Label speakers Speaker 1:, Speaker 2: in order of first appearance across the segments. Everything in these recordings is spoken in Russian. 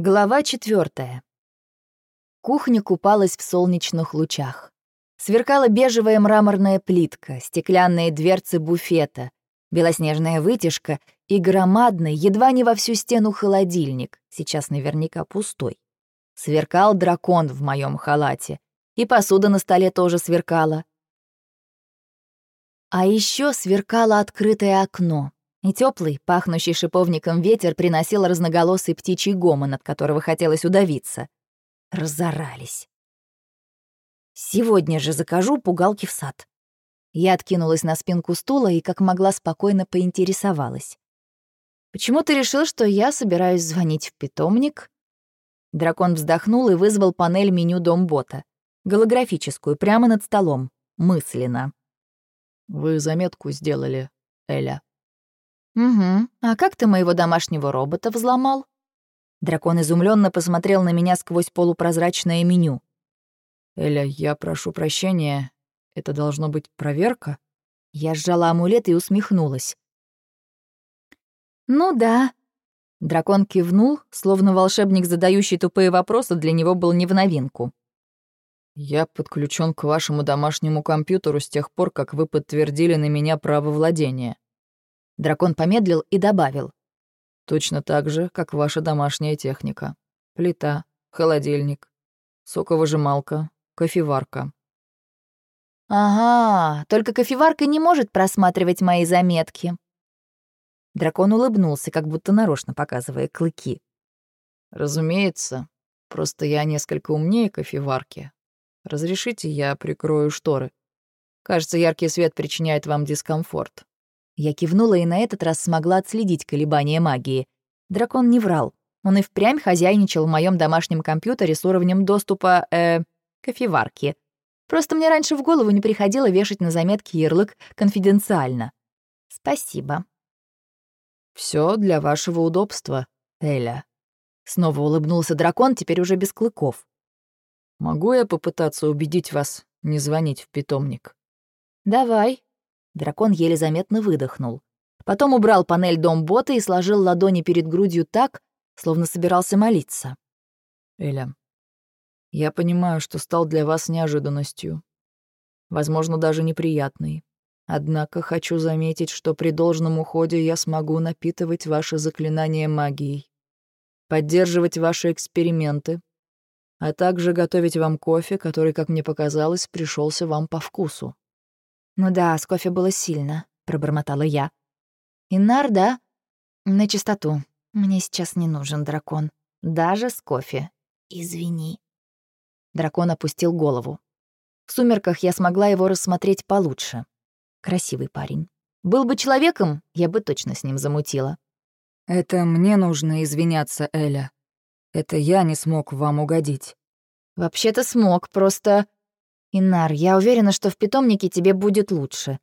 Speaker 1: Глава четвертая. Кухня купалась в солнечных лучах. Сверкала бежевая мраморная плитка, стеклянные дверцы буфета, белоснежная вытяжка и громадный, едва не во всю стену холодильник, сейчас наверняка пустой. Сверкал дракон в моем халате, и посуда на столе тоже сверкала. А еще сверкало открытое окно, и теплый, пахнущий шиповником ветер приносил разноголосый птичий гомон, от которого хотелось удавиться. Разорались. Сегодня же закажу пугалки в сад. Я откинулась на спинку стула и как могла спокойно поинтересовалась. «Почему ты решил, что я собираюсь звонить в питомник?» Дракон вздохнул и вызвал панель меню Домбота. Голографическую, прямо над столом. Мысленно.
Speaker 2: «Вы заметку сделали, Эля?»
Speaker 1: «Угу. А как ты моего домашнего робота взломал?» Дракон изумленно посмотрел на меня сквозь полупрозрачное меню.
Speaker 2: «Эля, я прошу прощения. Это должно быть проверка?»
Speaker 1: Я сжала амулет и усмехнулась. «Ну да». Дракон кивнул, словно волшебник, задающий тупые вопросы, для него был не в новинку.
Speaker 2: «Я подключен к вашему домашнему компьютеру с тех пор, как вы подтвердили на меня право владения.
Speaker 1: Дракон помедлил и добавил.
Speaker 2: «Точно так же, как ваша домашняя техника. Плита, холодильник, соковыжималка, кофеварка».
Speaker 1: «Ага, только кофеварка не может просматривать мои заметки». Дракон улыбнулся, как будто нарочно показывая клыки.
Speaker 2: «Разумеется, просто я несколько умнее кофеварки. Разрешите, я прикрою шторы. Кажется, яркий свет причиняет вам дискомфорт».
Speaker 1: Я кивнула и на этот раз смогла отследить колебания магии. Дракон не врал. Он и впрямь хозяйничал в моем домашнем компьютере с уровнем доступа, э, кофеварки. Просто мне раньше в голову не приходило вешать на заметки ярлык «конфиденциально». Спасибо.
Speaker 2: Все для вашего удобства, Эля.
Speaker 1: Снова улыбнулся дракон, теперь уже без клыков.
Speaker 2: Могу я попытаться убедить вас не звонить в питомник?
Speaker 1: Давай, Дракон еле заметно выдохнул. Потом убрал панель дом-бота и сложил ладони перед грудью так, словно собирался молиться.
Speaker 2: «Эля, я понимаю, что стал для вас неожиданностью. Возможно, даже неприятной. Однако хочу заметить, что при должном уходе я смогу напитывать ваши заклинания магией, поддерживать ваши эксперименты, а также готовить вам кофе, который, как мне показалось, пришелся вам по вкусу.
Speaker 1: «Ну да, с кофе было сильно», — пробормотала я. «Инар, да?» «На чистоту. Мне сейчас не нужен дракон. Даже с кофе. Извини». Дракон опустил голову. В сумерках я смогла его рассмотреть получше. Красивый парень. Был бы человеком, я бы точно с ним замутила.
Speaker 2: «Это мне нужно извиняться, Эля. Это я не смог вам угодить».
Speaker 1: «Вообще-то смог, просто...» «Инар, я уверена, что в питомнике тебе будет лучше».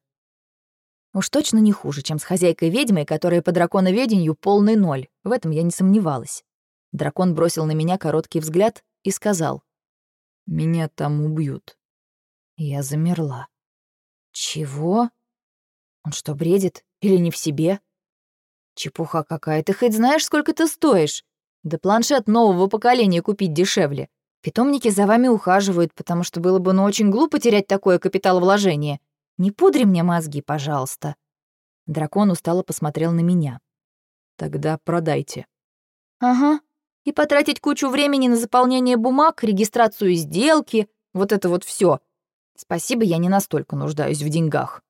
Speaker 1: Уж точно не хуже, чем с хозяйкой-ведьмой, которая по драконоведению полный ноль. В этом я не сомневалась. Дракон бросил на меня короткий взгляд и сказал.
Speaker 2: «Меня там убьют».
Speaker 1: Я замерла. «Чего? Он что, бредит? Или не в себе?» «Чепуха какая, ты хоть знаешь, сколько ты стоишь? Да планшет нового поколения купить дешевле. Питомники за вами ухаживают, потому что было бы ну очень глупо терять такое капиталовложение. Не пудри мне мозги, пожалуйста». Дракон устало посмотрел на меня.
Speaker 2: «Тогда продайте».
Speaker 1: «Ага. И потратить кучу времени на заполнение бумаг, регистрацию сделки, вот это вот все. Спасибо, я не настолько нуждаюсь в деньгах».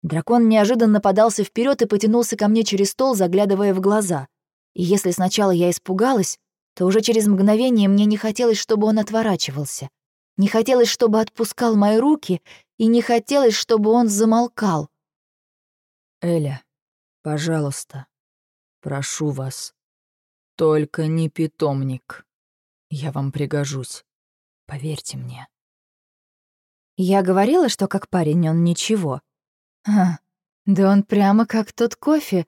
Speaker 1: Дракон неожиданно подался вперед и потянулся ко мне через стол, заглядывая в глаза. И если сначала я испугалась, то уже через мгновение мне не хотелось, чтобы он отворачивался. Не хотелось, чтобы отпускал мои руки, и не хотелось, чтобы он замолкал.
Speaker 2: «Эля, пожалуйста, прошу вас, только не питомник. Я вам пригожусь, поверьте мне».
Speaker 1: Я говорила, что как парень он ничего. А, да он прямо как тот кофе.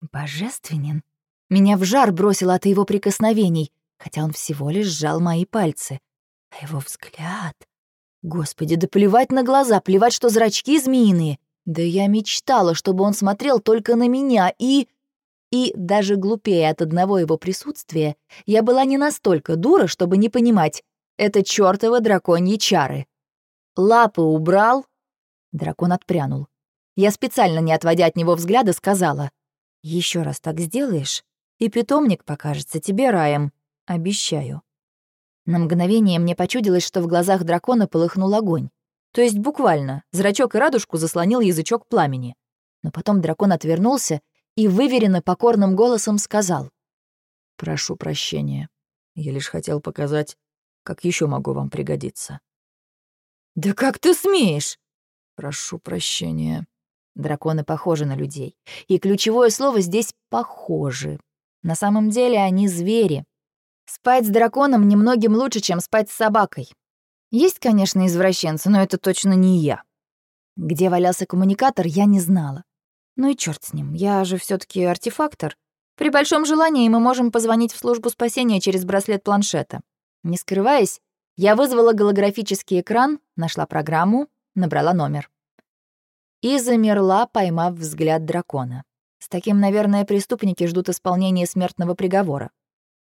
Speaker 1: Божественен. Меня в жар бросило от его прикосновений, хотя он всего лишь сжал мои пальцы. А его взгляд... Господи, да плевать на глаза, плевать, что зрачки змеиные. Да я мечтала, чтобы он смотрел только на меня и... И даже глупее от одного его присутствия, я была не настолько дура, чтобы не понимать, это чёртовы драконьи чары. Лапы убрал. Дракон отпрянул. Я специально, не отводя от него взгляда, сказала. Еще раз так сделаешь, и питомник покажется тебе раем. Обещаю. На мгновение мне почудилось, что в глазах дракона полыхнул огонь. То есть буквально, зрачок и радужку заслонил язычок пламени. Но потом дракон отвернулся и выверенно покорным голосом сказал.
Speaker 2: «Прошу прощения. Я лишь хотел показать, как еще могу вам пригодиться».
Speaker 1: «Да как ты смеешь?»
Speaker 2: «Прошу прощения».
Speaker 1: Драконы похожи на людей. И ключевое слово здесь «похожи». На самом деле они звери. Спать с драконом немногим лучше, чем спать с собакой. Есть, конечно, извращенцы, но это точно не я. Где валялся коммуникатор, я не знала. Ну и черт с ним, я же все таки артефактор. При большом желании мы можем позвонить в службу спасения через браслет планшета. Не скрываясь, я вызвала голографический экран, нашла программу, набрала номер. И замерла, поймав взгляд дракона. С таким, наверное, преступники ждут исполнения смертного приговора.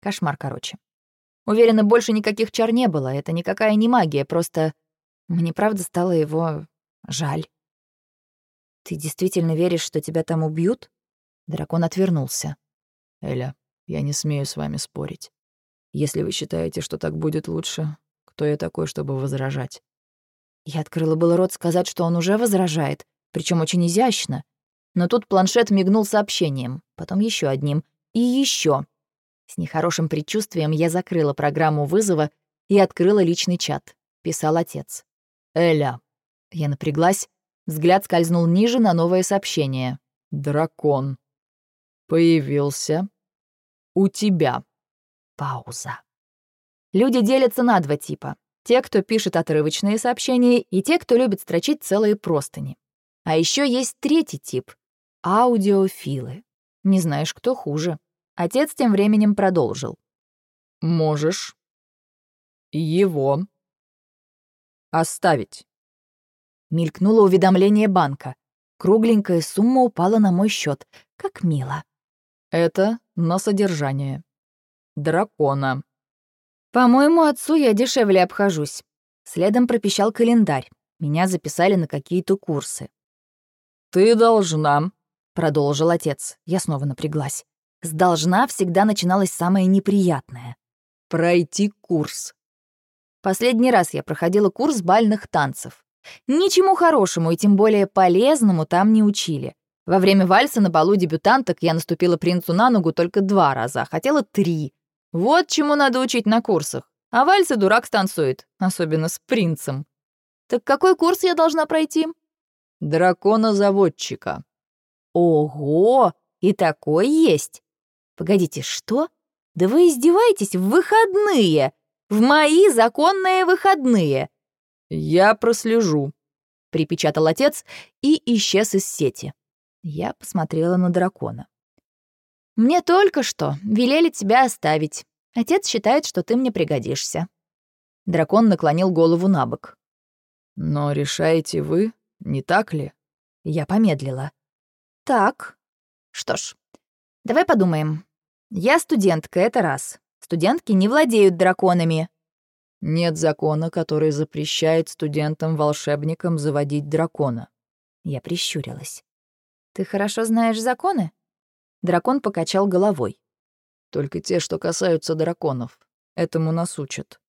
Speaker 1: Кошмар, короче. Уверена, больше никаких чар не было, это никакая не магия, просто мне правда стало его жаль. «Ты действительно веришь, что тебя там убьют?» Дракон отвернулся.
Speaker 2: «Эля, я не смею с вами спорить. Если вы считаете, что так будет лучше, кто я такой, чтобы возражать?»
Speaker 1: Я открыла был рот сказать, что он уже возражает, причем очень изящно. Но тут планшет мигнул сообщением, потом еще одним и еще. С нехорошим предчувствием я закрыла программу вызова и открыла личный чат. Писал отец.
Speaker 2: «Эля».
Speaker 1: Я напряглась, взгляд скользнул ниже на новое сообщение.
Speaker 2: «Дракон. Появился. У тебя».
Speaker 1: Пауза. Люди делятся на два типа. Те, кто пишет отрывочные сообщения, и те, кто любит строчить целые простыни. А еще есть третий тип — аудиофилы. Не знаешь, кто хуже. Отец тем временем продолжил.
Speaker 2: «Можешь его оставить».
Speaker 1: Мелькнуло уведомление банка. Кругленькая сумма упала на мой счет. Как мило.
Speaker 2: Это на содержание. Дракона.
Speaker 1: По-моему, отцу я дешевле обхожусь. Следом пропищал календарь. Меня записали на какие-то курсы.
Speaker 2: «Ты должна», —
Speaker 1: продолжил отец. Я снова напряглась. С «должна» всегда начиналось самое неприятное.
Speaker 2: «Пройти курс».
Speaker 1: Последний раз я проходила курс бальных танцев. Ничему хорошему и тем более полезному там не учили. Во время вальса на балу дебютанток я наступила принцу на ногу только два раза, а хотела три. Вот чему надо учить на курсах. А вальсы дурак станцует, особенно с принцем. Так какой курс я должна пройти?
Speaker 2: Дракона-заводчика.
Speaker 1: Ого, и такой есть. Погодите, что? Да вы издеваетесь в выходные, в мои законные выходные.
Speaker 2: Я прослежу,
Speaker 1: припечатал отец и исчез из сети. Я посмотрела на дракона. «Мне только что велели тебя оставить. Отец считает, что ты мне пригодишься». Дракон наклонил голову на бок.
Speaker 2: «Но решаете вы, не так ли?»
Speaker 1: Я помедлила. «Так. Что ж, давай подумаем. Я студентка, это раз. Студентки не владеют драконами».
Speaker 2: «Нет закона, который запрещает студентам-волшебникам заводить дракона».
Speaker 1: Я прищурилась. «Ты хорошо знаешь законы?» Дракон покачал головой.
Speaker 2: «Только те, что касаются драконов. Этому нас учат».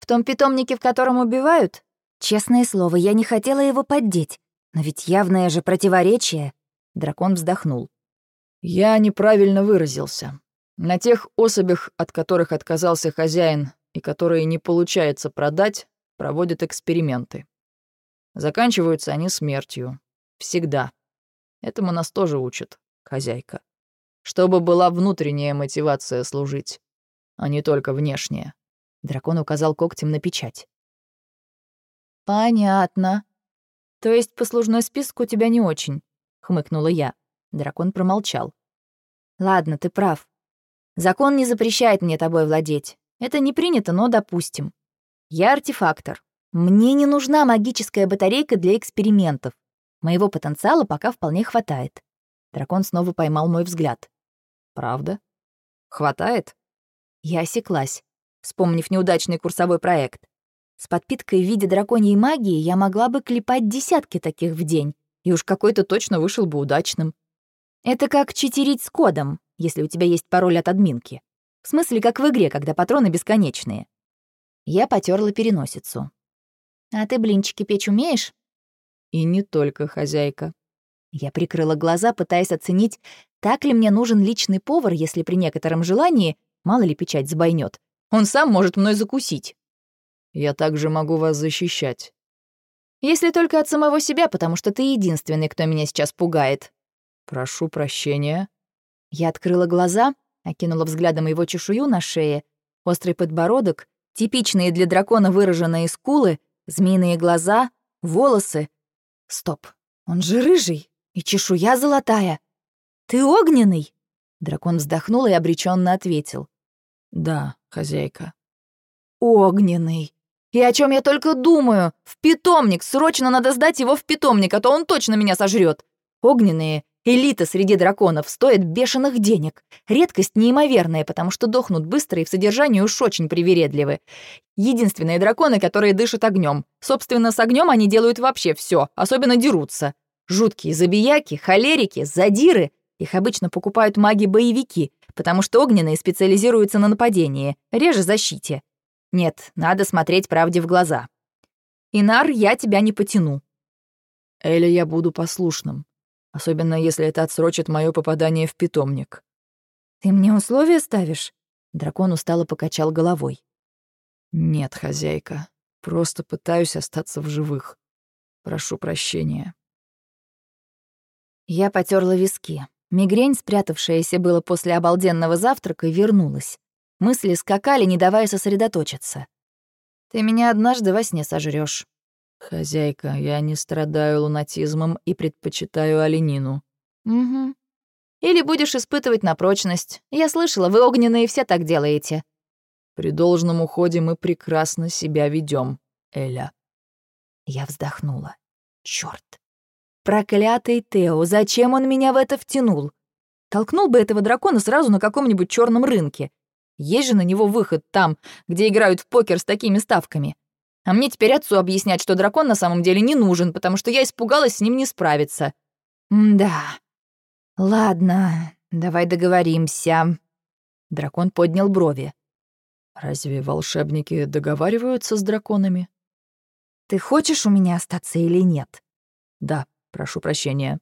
Speaker 1: «В том питомнике, в котором убивают? Честное слово, я не хотела его поддеть. Но ведь явное же противоречие». Дракон вздохнул.
Speaker 2: «Я неправильно выразился. На тех особях, от которых отказался хозяин и которые не получается продать, проводят эксперименты. Заканчиваются они смертью. Всегда. Этому нас тоже учат хозяйка. Чтобы была внутренняя мотивация служить, а не только внешняя.
Speaker 1: Дракон указал когтем на печать. «Понятно. То есть послужной список у тебя не очень?» — хмыкнула я. Дракон промолчал. «Ладно, ты прав. Закон не запрещает мне тобой владеть. Это не принято, но допустим. Я артефактор. Мне не нужна магическая батарейка для экспериментов. Моего потенциала пока вполне хватает. Дракон снова поймал мой взгляд.
Speaker 2: «Правда? Хватает?»
Speaker 1: Я осеклась, вспомнив неудачный курсовой проект. С подпиткой в виде драконьей магии я могла бы клепать десятки таких в день, и уж какой-то точно вышел бы удачным. Это как читерить с кодом, если у тебя есть пароль от админки. В смысле, как в игре, когда патроны бесконечные. Я потерла переносицу. «А ты блинчики печь умеешь?»
Speaker 2: «И не только, хозяйка».
Speaker 1: Я прикрыла глаза, пытаясь оценить, так ли мне нужен личный повар, если при некотором желании, мало ли печать забойнет, он сам может мной закусить.
Speaker 2: «Я также могу вас защищать».
Speaker 1: «Если только от самого себя, потому что ты единственный, кто меня сейчас пугает».
Speaker 2: «Прошу прощения».
Speaker 1: Я открыла глаза, окинула взглядом его чешую на шее, острый подбородок, типичные для дракона выраженные скулы, змеиные глаза, волосы. Стоп, он же рыжий, и чешуя золотая. Ты огненный? Дракон вздохнул и обреченно ответил.
Speaker 2: Да, хозяйка.
Speaker 1: Огненный. И о чем я только думаю? В питомник, срочно надо сдать его в питомник, а то он точно меня сожрет. Огненные Элита среди драконов стоит бешеных денег. Редкость неимоверная, потому что дохнут быстро и в содержании уж очень привередливы. Единственные драконы, которые дышат огнем. Собственно, с огнем они делают вообще все, особенно дерутся. Жуткие забияки, холерики, задиры. Их обычно покупают маги-боевики, потому что огненные специализируются на нападении, реже защите. Нет, надо смотреть правде в глаза. Инар, я тебя не потяну.
Speaker 2: Эля, я буду послушным. Особенно если это отсрочит мое попадание в питомник.
Speaker 1: «Ты мне условия ставишь?» Дракон устало покачал головой.
Speaker 2: «Нет, хозяйка. Просто пытаюсь остаться в живых. Прошу прощения».
Speaker 1: Я потерла виски. Мигрень, спрятавшаяся было после обалденного завтрака, вернулась. Мысли скакали, не давая сосредоточиться. «Ты меня однажды во сне сожрёшь.
Speaker 2: «Хозяйка, я не страдаю лунатизмом и предпочитаю оленину».
Speaker 1: «Угу. Или будешь испытывать на прочность. Я слышала, вы огненные все так делаете».
Speaker 2: «При должном уходе мы прекрасно себя ведем, Эля».
Speaker 1: Я вздохнула. Черт! Проклятый Тео, зачем он меня в это втянул? Толкнул бы этого дракона сразу на каком-нибудь черном рынке. Есть же на него выход там, где играют в покер с такими ставками. А мне теперь отцу объяснять, что дракон на самом деле не нужен, потому что я испугалась с ним не справиться. да. Ладно, давай договоримся. Дракон поднял брови.
Speaker 2: Разве волшебники договариваются с драконами?
Speaker 1: Ты хочешь у меня остаться или нет?
Speaker 2: Да, прошу прощения.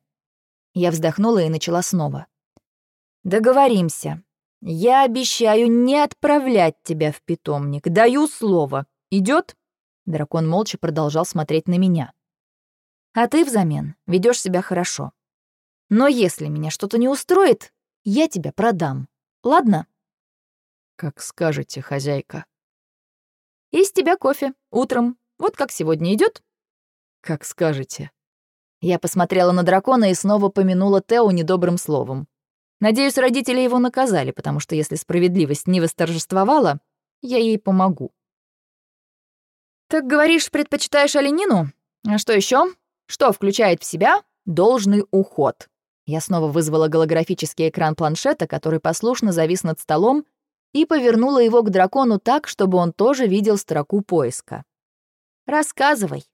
Speaker 1: Я вздохнула и начала снова. Договоримся. Я обещаю не отправлять тебя в питомник. Даю слово. Идет? Дракон молча продолжал смотреть на меня. «А ты взамен ведешь себя хорошо. Но если меня что-то не устроит, я тебя продам. Ладно?»
Speaker 2: «Как скажете, хозяйка».
Speaker 1: «Из тебя кофе. Утром. Вот как сегодня идет.
Speaker 2: «Как скажете».
Speaker 1: Я посмотрела на дракона и снова помянула Тео недобрым словом. Надеюсь, родители его наказали, потому что если справедливость не восторжествовала, я ей помогу. «Так, говоришь, предпочитаешь оленину? А что еще? Что включает в себя должный уход?» Я снова вызвала голографический экран планшета, который послушно завис над столом, и повернула его к дракону так, чтобы он тоже видел строку поиска. «Рассказывай».